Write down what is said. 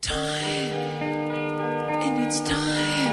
Time, and it's time.